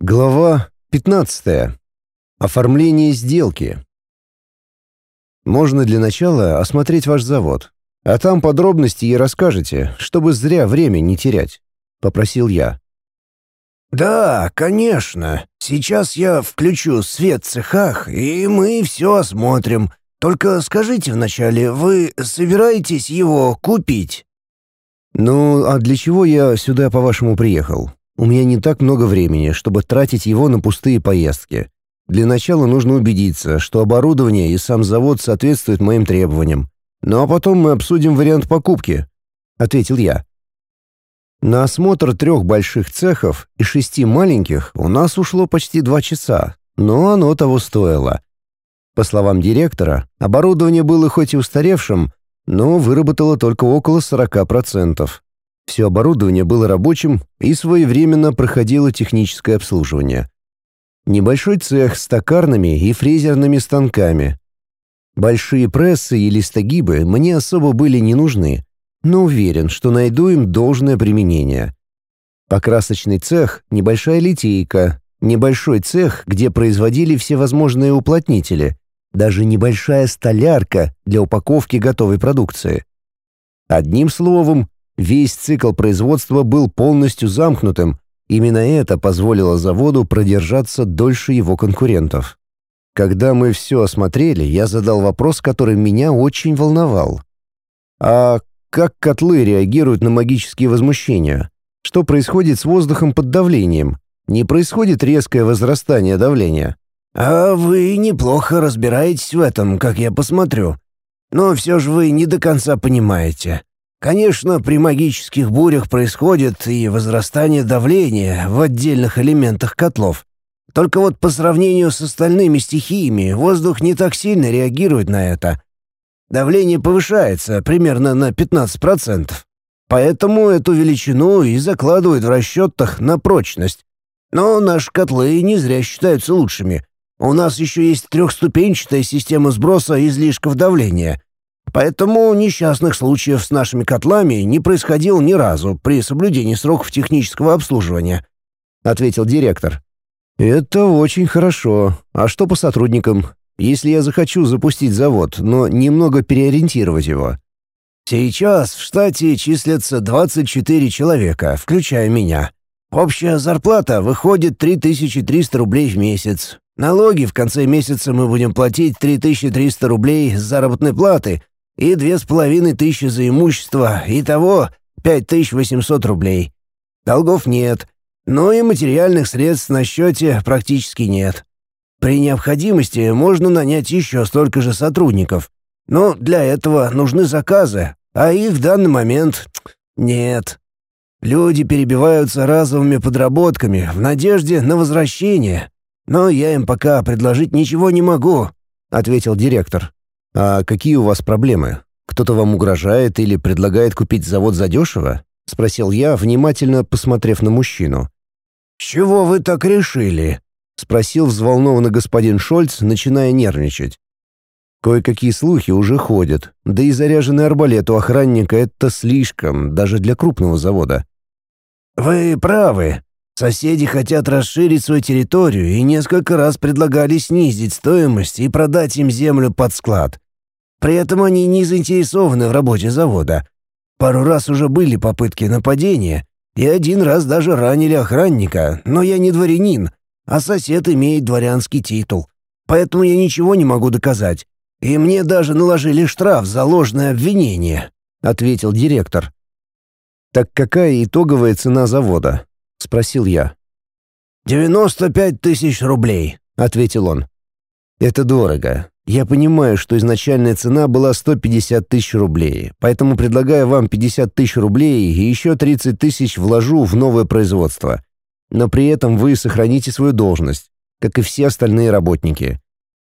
Глава 15. Оформление сделки. Можно для начала осмотреть ваш завод, а там подробности и расскажете, чтобы зря время не терять, попросил я. Да, конечно. Сейчас я включу свет в цехах, и мы все осмотрим. Только скажите вначале, вы собираетесь его купить? Ну, а для чего я сюда, по-вашему, приехал? У меня не так много времени, чтобы тратить его на пустые поездки. Для начала нужно убедиться, что оборудование и сам завод соответствуют моим требованиям. Ну а потом мы обсудим вариант покупки», — ответил я. На осмотр трех больших цехов и шести маленьких у нас ушло почти два часа, но оно того стоило. По словам директора, оборудование было хоть и устаревшим, но выработало только около 40%. Все оборудование было рабочим и своевременно проходило техническое обслуживание. Небольшой цех с токарными и фрезерными станками. Большие прессы и листогибы мне особо были не нужны, но уверен, что найду им должное применение. Покрасочный цех, небольшая литейка, небольшой цех, где производили всевозможные уплотнители, даже небольшая столярка для упаковки готовой продукции. Одним словом, Весь цикл производства был полностью замкнутым, именно это позволило заводу продержаться дольше его конкурентов. Когда мы все осмотрели, я задал вопрос, который меня очень волновал. А как котлы реагируют на магические возмущения? Что происходит с воздухом под давлением? Не происходит резкое возрастание давления? «А вы неплохо разбираетесь в этом, как я посмотрю. Но все же вы не до конца понимаете. Конечно, при магических бурях происходит и возрастание давления в отдельных элементах котлов. Только вот по сравнению с остальными стихиями воздух не так сильно реагирует на это. Давление повышается примерно на 15%. Поэтому эту величину и закладывают в расчетах на прочность. Но наши котлы не зря считаются лучшими. У нас еще есть трехступенчатая система сброса излишков давления — Поэтому несчастных случаев с нашими котлами не происходило ни разу при соблюдении сроков технического обслуживания», — ответил директор. «Это очень хорошо. А что по сотрудникам? Если я захочу запустить завод, но немного переориентировать его?» «Сейчас в штате числятся 24 человека, включая меня. Общая зарплата выходит 3300 рублей в месяц. Налоги в конце месяца мы будем платить 3300 рублей с заработной платы и две с половиной тысячи за имущество, пять тысяч восемьсот рублей. Долгов нет, но и материальных средств на счете практически нет. При необходимости можно нанять еще столько же сотрудников, но для этого нужны заказы, а их в данный момент нет. Люди перебиваются разовыми подработками в надежде на возвращение, но я им пока предложить ничего не могу», — ответил директор. «А какие у вас проблемы? Кто-то вам угрожает или предлагает купить завод задешево?» — спросил я, внимательно посмотрев на мужчину. «С чего вы так решили?» — спросил взволнованный господин Шольц, начиная нервничать. Кое-какие слухи уже ходят, да и заряженный арбалет у охранника — это слишком, даже для крупного завода. «Вы правы. Соседи хотят расширить свою территорию и несколько раз предлагали снизить стоимость и продать им землю под склад. При этом они не заинтересованы в работе завода. Пару раз уже были попытки нападения, и один раз даже ранили охранника, но я не дворянин, а сосед имеет дворянский титул. Поэтому я ничего не могу доказать. И мне даже наложили штраф за ложное обвинение», — ответил директор. «Так какая итоговая цена завода?» — спросил я. «Девяносто пять тысяч рублей», — ответил он. «Это дорого. Я понимаю, что изначальная цена была 150 тысяч рублей, поэтому предлагаю вам 50 тысяч рублей и еще 30 тысяч вложу в новое производство. Но при этом вы сохраните свою должность, как и все остальные работники.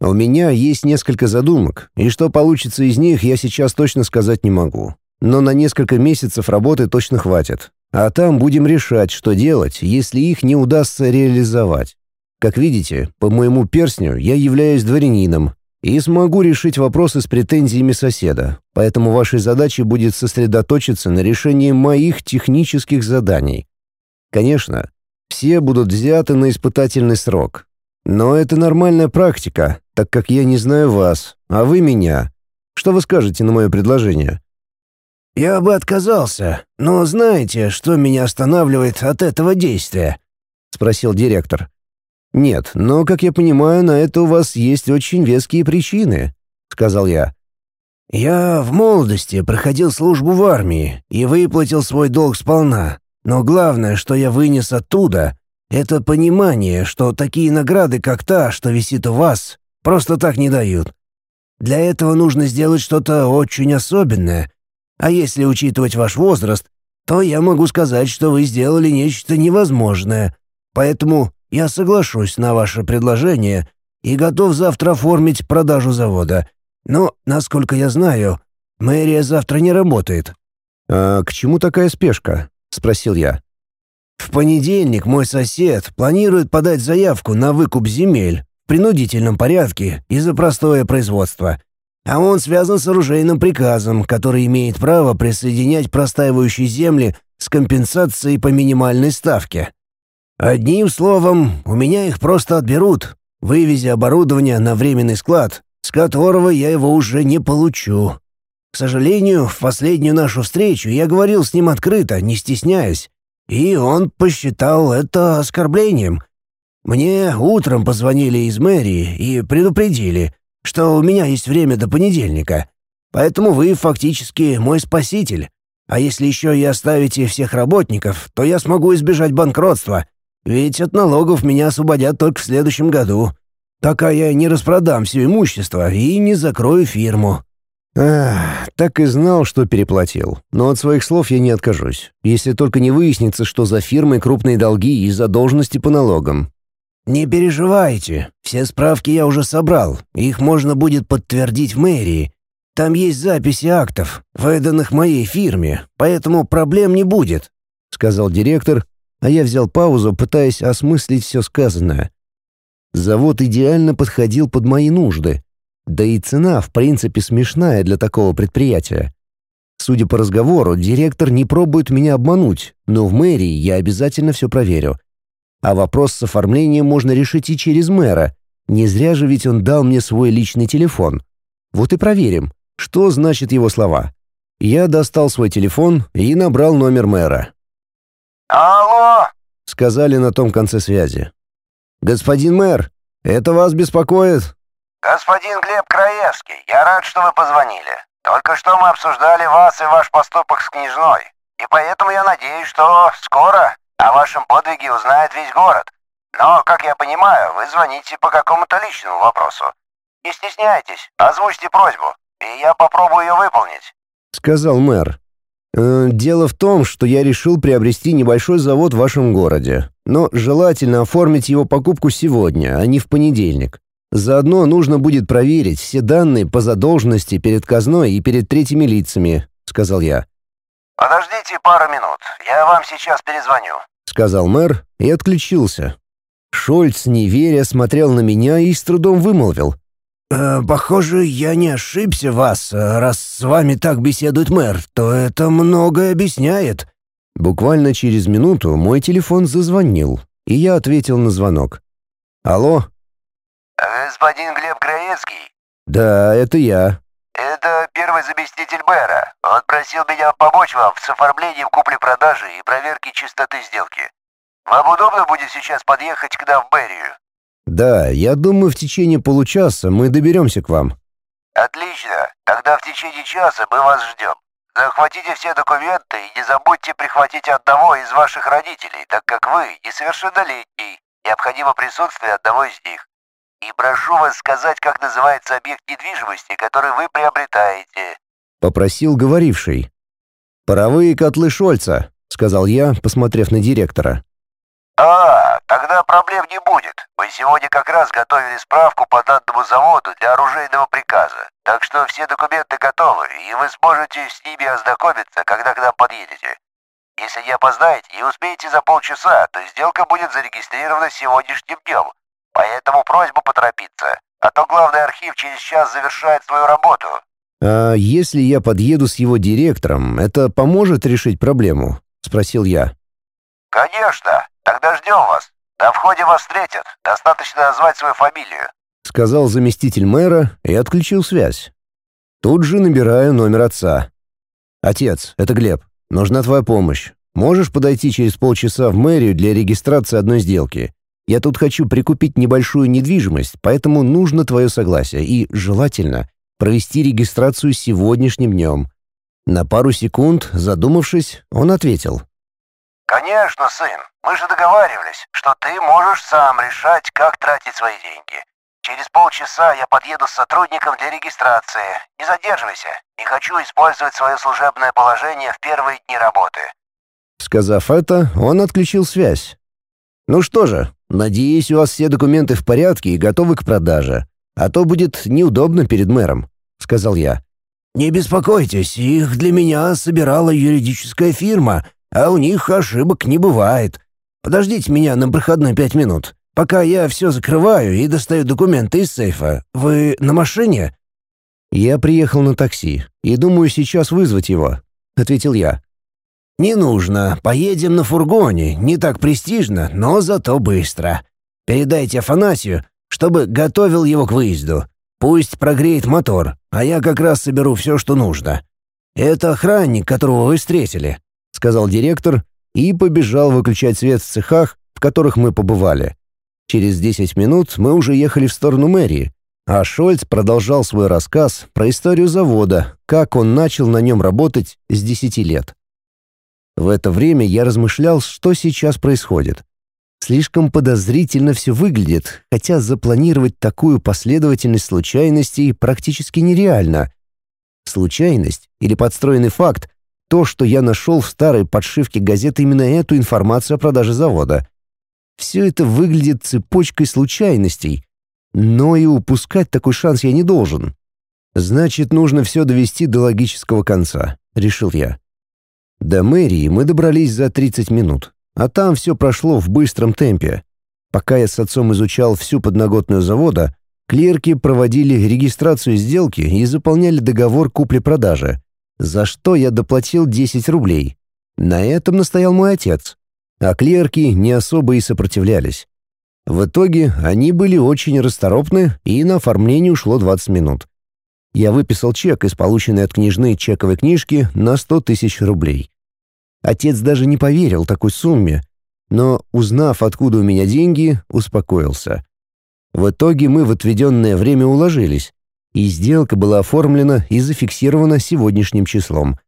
У меня есть несколько задумок, и что получится из них, я сейчас точно сказать не могу. Но на несколько месяцев работы точно хватит. А там будем решать, что делать, если их не удастся реализовать. Как видите, по моему перстню я являюсь дворянином и смогу решить вопросы с претензиями соседа, поэтому вашей задачей будет сосредоточиться на решении моих технических заданий. Конечно, Все будут взяты на испытательный срок. Но это нормальная практика, так как я не знаю вас, а вы меня. Что вы скажете на мое предложение?» «Я бы отказался, но знаете, что меня останавливает от этого действия?» — спросил директор. «Нет, но, как я понимаю, на это у вас есть очень веские причины», — сказал я. «Я в молодости проходил службу в армии и выплатил свой долг сполна. Но главное, что я вынес оттуда, это понимание, что такие награды, как та, что висит у вас, просто так не дают. Для этого нужно сделать что-то очень особенное. А если учитывать ваш возраст, то я могу сказать, что вы сделали нечто невозможное. Поэтому я соглашусь на ваше предложение и готов завтра оформить продажу завода. Но, насколько я знаю, мэрия завтра не работает». «А к чему такая спешка?» — спросил я. «В понедельник мой сосед планирует подать заявку на выкуп земель в принудительном порядке и за простое производство. А он связан с оружейным приказом, который имеет право присоединять простаивающие земли с компенсацией по минимальной ставке. Одним словом, у меня их просто отберут, вывезя оборудование на временный склад, с которого я его уже не получу. К сожалению, в последнюю нашу встречу я говорил с ним открыто, не стесняясь, и он посчитал это оскорблением. Мне утром позвонили из мэрии и предупредили, что у меня есть время до понедельника, поэтому вы фактически мой спаситель. А если еще и оставите всех работников, то я смогу избежать банкротства, ведь от налогов меня освободят только в следующем году. Пока я не распродам все имущество и не закрою фирму». Ах, так и знал, что переплатил. Но от своих слов я не откажусь, если только не выяснится, что за фирмой крупные долги и задолженности по налогам. «Не переживайте, все справки я уже собрал, их можно будет подтвердить в мэрии. Там есть записи актов, выданных моей фирме, поэтому проблем не будет», — сказал директор, а я взял паузу, пытаясь осмыслить все сказанное. Завод идеально подходил под мои нужды, да и цена, в принципе, смешная для такого предприятия. Судя по разговору, директор не пробует меня обмануть, но в мэрии я обязательно все проверю. А вопрос с оформлением можно решить и через мэра. Не зря же ведь он дал мне свой личный телефон. Вот и проверим, что значит его слова. Я достал свой телефон и набрал номер мэра. «Алло!» — сказали на том конце связи. «Господин мэр, это вас беспокоит?» «Господин Глеб Краевский, я рад, что вы позвонили. Только что мы обсуждали вас и ваш поступок с княжной. И поэтому я надеюсь, что скоро о вашем подвиге узнает весь город. Но, как я понимаю, вы звоните по какому-то личному вопросу. Не стесняйтесь, озвучьте просьбу, и я попробую ее выполнить», — сказал мэр. «Э, «Дело в том, что я решил приобрести небольшой завод в вашем городе, но желательно оформить его покупку сегодня, а не в понедельник. Заодно нужно будет проверить все данные по задолженности перед казной и перед третьими лицами», — сказал я. «Подождите пару минут, я вам сейчас перезвоню», — сказал мэр и отключился. Шольц, не веря, смотрел на меня и с трудом вымолвил. «Э, «Похоже, я не ошибся вас. Раз с вами так беседует мэр, то это многое объясняет». Буквально через минуту мой телефон зазвонил, и я ответил на звонок. «Алло?» «Господин Глеб Краевский?» «Да, это я». «Это первый заместитель мэра. Он просил меня помочь вам с оформлением купли-продажи и проверки чистоты сделки. Вам удобно будет сейчас подъехать к нам в мэрию?» «Да, я думаю, в течение получаса мы доберемся к вам». «Отлично. Тогда в течение часа мы вас ждем. Захватите все документы и не забудьте прихватить одного из ваших родителей, так как вы несовершеннолетний. Необходимо присутствие одного из них. И прошу вас сказать, как называется объект недвижимости, который вы приобретаете», — попросил говоривший. «Паровые котлы Шольца», — сказал я, посмотрев на директора. «А, тогда проблем не будет. Мы сегодня как раз готовили справку по данному заводу для оружейного приказа, так что все документы готовы, и вы сможете с ними ознакомиться, когда к нам подъедете. Если не опоздаете и успеете за полчаса, то сделка будет зарегистрирована сегодняшним днем, Поэтому просьба поторопиться, а то главный архив через час завершает свою работу». «А если я подъеду с его директором, это поможет решить проблему?» — спросил я. «Конечно. Тогда ждем вас. На входе вас встретят. Достаточно назвать свою фамилию», — сказал заместитель мэра и отключил связь. Тут же набираю номер отца. «Отец, это Глеб. Нужна твоя помощь. Можешь подойти через полчаса в мэрию для регистрации одной сделки? Я тут хочу прикупить небольшую недвижимость, поэтому нужно твое согласие и, желательно, провести регистрацию сегодняшним днем». На пару секунд, задумавшись, он ответил. «Конечно, сын. Мы же договаривались, что ты можешь сам решать, как тратить свои деньги. Через полчаса я подъеду с сотрудником для регистрации. Не задерживайся. Не хочу использовать свое служебное положение в первые дни работы». Сказав это, он отключил связь. «Ну что же, надеюсь, у вас все документы в порядке и готовы к продаже. А то будет неудобно перед мэром», — сказал я. «Не беспокойтесь, их для меня собирала юридическая фирма, а у них ошибок не бывает. Подождите меня на проходной пять минут, пока я все закрываю и достаю документы из сейфа. Вы на машине?» «Я приехал на такси и думаю сейчас вызвать его», — ответил я. «Не нужно. Поедем на фургоне. Не так престижно, но зато быстро. Передайте Афанасию, чтобы готовил его к выезду. Пусть прогреет мотор, а я как раз соберу все, что нужно. Это охранник, которого вы встретили сказал директор и побежал выключать свет в цехах, в которых мы побывали. Через 10 минут мы уже ехали в сторону мэрии, а Шольц продолжал свой рассказ про историю завода, как он начал на нем работать с 10 лет. В это время я размышлял, что сейчас происходит. Слишком подозрительно все выглядит, хотя запланировать такую последовательность случайностей практически нереально. Случайность или подстроенный факт то, что я нашел в старой подшивке газеты именно эту информацию о продаже завода. Все это выглядит цепочкой случайностей, но и упускать такой шанс я не должен. Значит, нужно все довести до логического конца, решил я. До мэрии мы добрались за 30 минут, а там все прошло в быстром темпе. Пока я с отцом изучал всю подноготную завода, клерки проводили регистрацию сделки и заполняли договор купли-продажи за что я доплатил 10 рублей. На этом настоял мой отец, а клерки не особо и сопротивлялись. В итоге они были очень расторопны, и на оформление ушло 20 минут. Я выписал чек из полученной от княжны чековой книжки на 100 тысяч рублей. Отец даже не поверил такой сумме, но, узнав, откуда у меня деньги, успокоился. В итоге мы в отведенное время уложились, и сделка была оформлена и зафиксирована сегодняшним числом.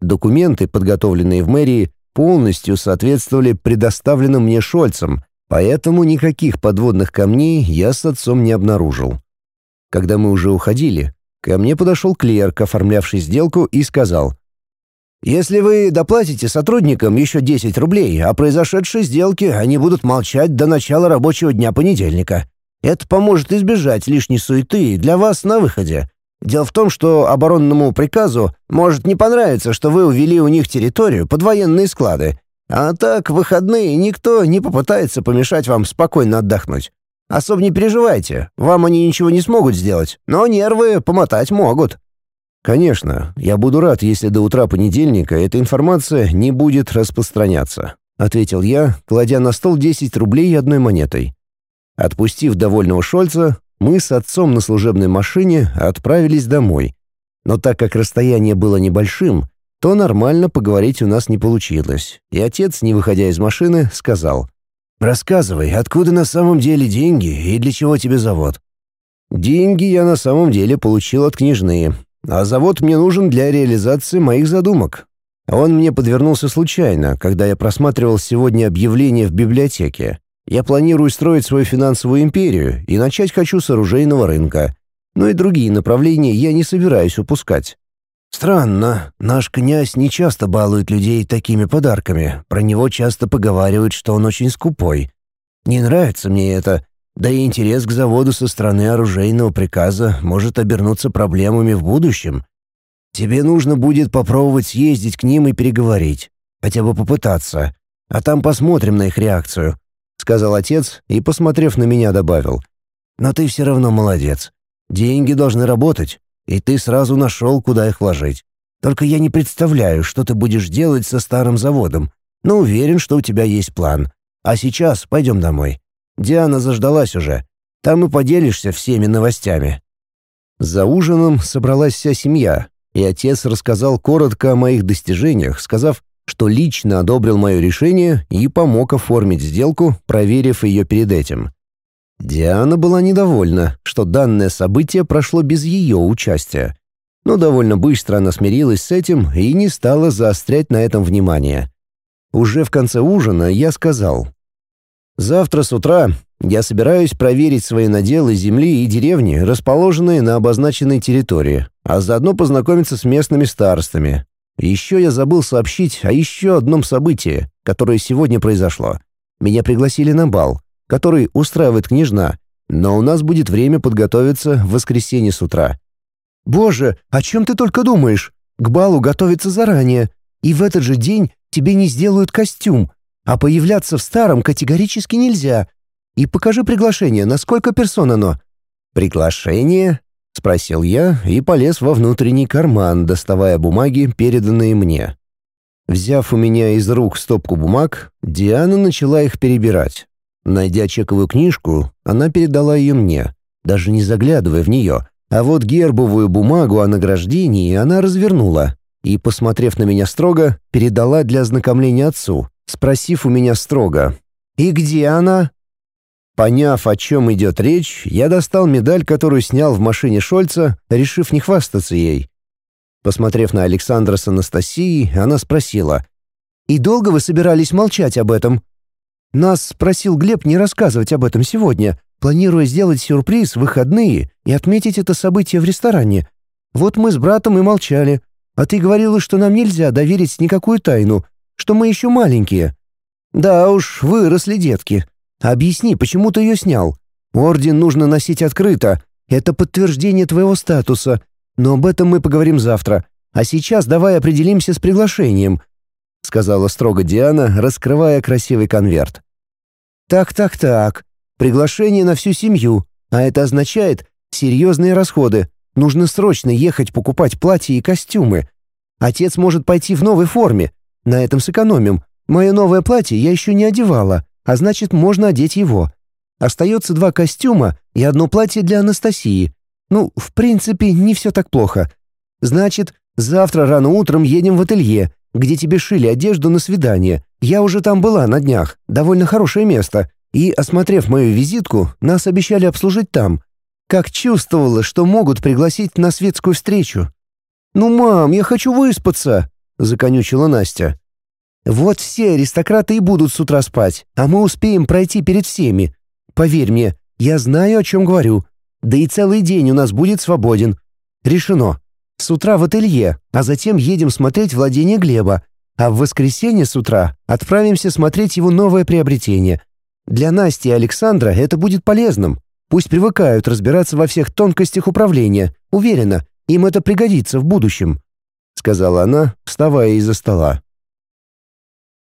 Документы, подготовленные в мэрии, полностью соответствовали предоставленным мне Шольцем, поэтому никаких подводных камней я с отцом не обнаружил. Когда мы уже уходили, ко мне подошел клерк, оформлявший сделку, и сказал, «Если вы доплатите сотрудникам еще 10 рублей о произошедшей сделке, они будут молчать до начала рабочего дня понедельника. Это поможет избежать лишней суеты для вас на выходе. Дело в том, что оборонному приказу может не понравиться, что вы увели у них территорию под военные склады. А так, в выходные никто не попытается помешать вам спокойно отдохнуть. Особо не переживайте, вам они ничего не смогут сделать, но нервы помотать могут». «Конечно, я буду рад, если до утра понедельника эта информация не будет распространяться», — ответил я, кладя на стол 10 рублей одной монетой. Отпустив довольного Шольца, мы с отцом на служебной машине отправились домой. Но так как расстояние было небольшим, то нормально поговорить у нас не получилось, и отец, не выходя из машины, сказал «Рассказывай, откуда на самом деле деньги и для чего тебе завод?» «Деньги я на самом деле получил от княжны, а завод мне нужен для реализации моих задумок. Он мне подвернулся случайно, когда я просматривал сегодня объявление в библиотеке. Я планирую строить свою финансовую империю и начать хочу с оружейного рынка. Но и другие направления я не собираюсь упускать. Странно, наш князь не часто балует людей такими подарками. Про него часто поговаривают, что он очень скупой. Не нравится мне это. Да и интерес к заводу со стороны оружейного приказа может обернуться проблемами в будущем. Тебе нужно будет попробовать съездить к ним и переговорить. Хотя бы попытаться. А там посмотрим на их реакцию. — сказал отец и, посмотрев на меня, добавил. «Но ты все равно молодец. Деньги должны работать, и ты сразу нашел, куда их вложить. Только я не представляю, что ты будешь делать со старым заводом, но уверен, что у тебя есть план. А сейчас пойдем домой. Диана заждалась уже. Там и поделишься всеми новостями». За ужином собралась вся семья, и отец рассказал коротко о моих достижениях, сказав, что лично одобрил мое решение и помог оформить сделку, проверив ее перед этим. Диана была недовольна, что данное событие прошло без ее участия. Но довольно быстро она смирилась с этим и не стала заострять на этом внимание. Уже в конце ужина я сказал, «Завтра с утра я собираюсь проверить свои наделы земли и деревни, расположенные на обозначенной территории, а заодно познакомиться с местными старостами. Еще я забыл сообщить о еще одном событии, которое сегодня произошло. Меня пригласили на бал, который устраивает княжна, но у нас будет время подготовиться в воскресенье с утра. «Боже, о чем ты только думаешь? К балу готовиться заранее, и в этот же день тебе не сделают костюм, а появляться в старом категорически нельзя», и покажи приглашение, на сколько персон оно». «Приглашение?» — спросил я и полез во внутренний карман, доставая бумаги, переданные мне. Взяв у меня из рук стопку бумаг, Диана начала их перебирать. Найдя чековую книжку, она передала ее мне, даже не заглядывая в нее, а вот гербовую бумагу о награждении она развернула и, посмотрев на меня строго, передала для ознакомления отцу, спросив у меня строго «И где она?» Поняв, о чем идет речь, я достал медаль, которую снял в машине Шольца, решив не хвастаться ей. Посмотрев на Александра с Анастасией, она спросила, «И долго вы собирались молчать об этом?» «Нас спросил Глеб не рассказывать об этом сегодня, планируя сделать сюрприз в выходные и отметить это событие в ресторане. Вот мы с братом и молчали. А ты говорила, что нам нельзя доверить никакую тайну, что мы еще маленькие». «Да уж, выросли детки», Объясни, почему ты ее снял? Орден нужно носить открыто. Это подтверждение твоего статуса. Но об этом мы поговорим завтра. А сейчас давай определимся с приглашением», — сказала строго Диана, раскрывая красивый конверт. «Так, так, так. Приглашение на всю семью. А это означает серьезные расходы. Нужно срочно ехать покупать платья и костюмы. Отец может пойти в новой форме. На этом сэкономим. Мое новое платье я еще не одевала а значит, можно одеть его. Остается два костюма и одно платье для Анастасии. Ну, в принципе, не все так плохо. Значит, завтра рано утром едем в ателье, где тебе шили одежду на свидание. Я уже там была на днях, довольно хорошее место. И, осмотрев мою визитку, нас обещали обслужить там. Как чувствовала, что могут пригласить на светскую встречу. «Ну, мам, я хочу выспаться», — законючила Настя. Вот все аристократы и будут с утра спать, а мы успеем пройти перед всеми. Поверь мне, я знаю, о чем говорю. Да и целый день у нас будет свободен. Решено. С утра в ателье, а затем едем смотреть владение Глеба, а в воскресенье с утра отправимся смотреть его новое приобретение. Для Насти и Александра это будет полезным. Пусть привыкают разбираться во всех тонкостях управления. Уверена, им это пригодится в будущем», — сказала она, вставая из-за стола.